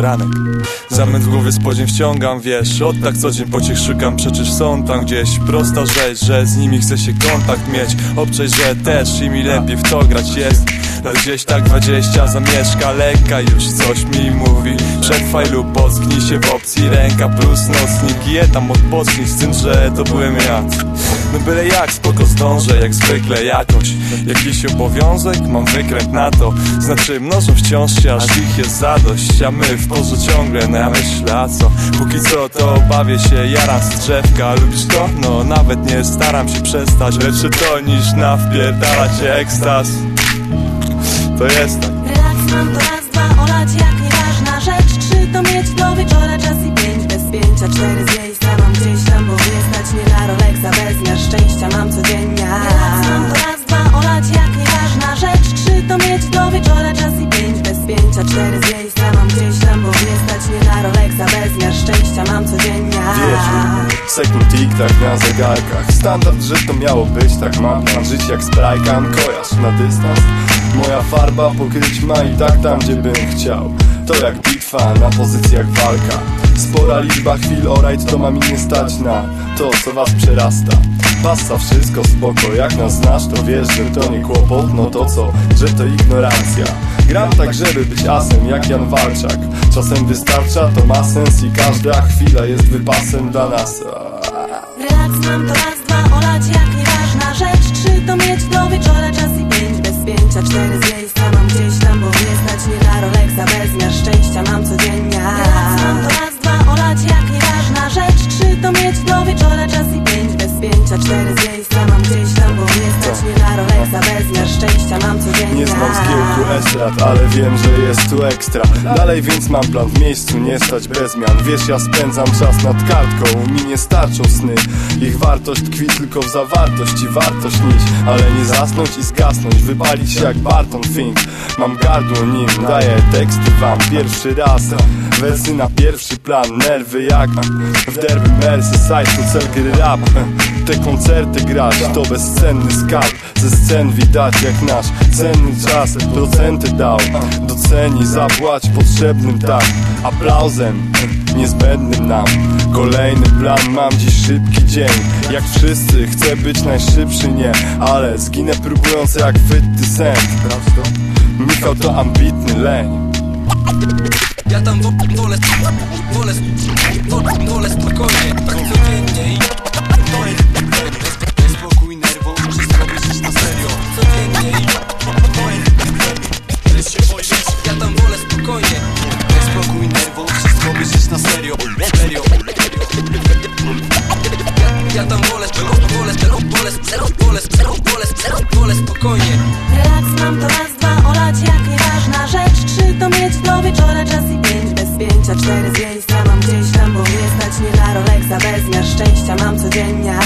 ranek Zamęt w głowie spodziem wciągam, wiesz Od tak co dzień pociech szukam, przecież są tam gdzieś. Prosta rzecz, że z nimi chce się kontakt mieć. Obczaj, że też i mi lepiej w to grać jest. Lat gdzieś tak dwadzieścia zamieszka lekka Już coś mi mówi. Przetrwaj lub potknij się w opcji Ręka plus nocnik. Je tam odpocznij z tym, że to byłem ja No byle jak, spoko zdążę Jak zwykle jakoś. Jakiś obowiązek, mam wykręt na to. Znaczy mnożą wciąż się, aż ich jest zadość. A my w porze ciągle, no ja myślę, a co? Póki co to bawię się, jaram z drzewka. Lubisz to? No nawet nie staram się przestać. Lepsze to niż na wpierdalać ekstaz? To jest tak. Relaks mam to raz, dwa, olać jak nieważna rzecz. Czy to mieć do wieczora czas i pięć bez pięcia. Cztery z miejsca mam gdzieś 24 z miejsca mam gdzieś tam, bo nie stać mnie na Rolexa Bezmiar szczęścia mam codziennie. Sekund tik-tak na zegarkach. Standard, że to miało być, tak. Mam plan Żyć jak sprajka, kojarz na dystans. Moja farba pokryć ma i tak tam, gdzie bym chciał. To jak bitwa, na pozycjach walka. Spora liczba chwil, orajt to ma mi nie stać na To, co was przerasta. Pasa wszystko spoko, jak nas znasz to wiesz, że to nie kłopot. No to co, że to ignorancja. Gram tak, żeby być asem, jak Jan Walczak. Czasem wystarcza, to ma sens i każda chwila jest wypasem dla nas. Relaks mam to raz, dwa, olać jak nieważna rzecz. Czy to mieć do wieczora czas i pięć bez pięcia. Cztery z miejsca mam gdzieś tam, bo nie stać mnie na Rolexa Bez miar szczęścia mam codziennie. Relaks mam to raz, dwa, olać jak nieważna rzecz. Czy to mieć do wieczora czas i pięć bez pięcia. Cztery z miejsca mam gdzieś mnie na Rolexa Bez miar szczęścia mam codziennie. Nie znam z estrad, ale wiem, że jest tu ekstra. Dalej więc mam plan w miejscu, nie stać bez zmian Wiesz, ja spędzam czas nad kartką, mi nie starczą sny. Ich wartość tkwi tylko w zawartości, warto śnić Ale nie zasnąć i zgasnąć, wypalić jak Barton Fink. Mam gardło nim, daję teksty wam pierwszy raz. Wersy na pierwszy plan, nerwy jak w derby Merseyside, to cel gry rap te koncerty grać To bezcenny skarb Ze scen widać jak nasz cenny czas Procenty dał Doceni, zapłać potrzebnym tak Aplauzem niezbędnym nam Kolejny plan, mam dziś szybki dzień Jak wszyscy, chcę być najszybszy, nie Ale zginę próbując jak 50 cent Michał to ambitny leń Ja tam wo wolę, wolę, wolę, wolę spokojnie, tak serio Ja tam wolę, zero, wolę, zero, wolę, zero, wolę, zero, wolę, zero, wolę, spokojnie. Relaks mam to raz, dwa, olać jak nieważna rzecz. Trzy to mieć do wieczora, czas i pięć bez pięcia. Cztery zdjęcia mam gdzieś tam, bo nie stać nie na Rolexa. Bez miar szczęścia mam codziennie.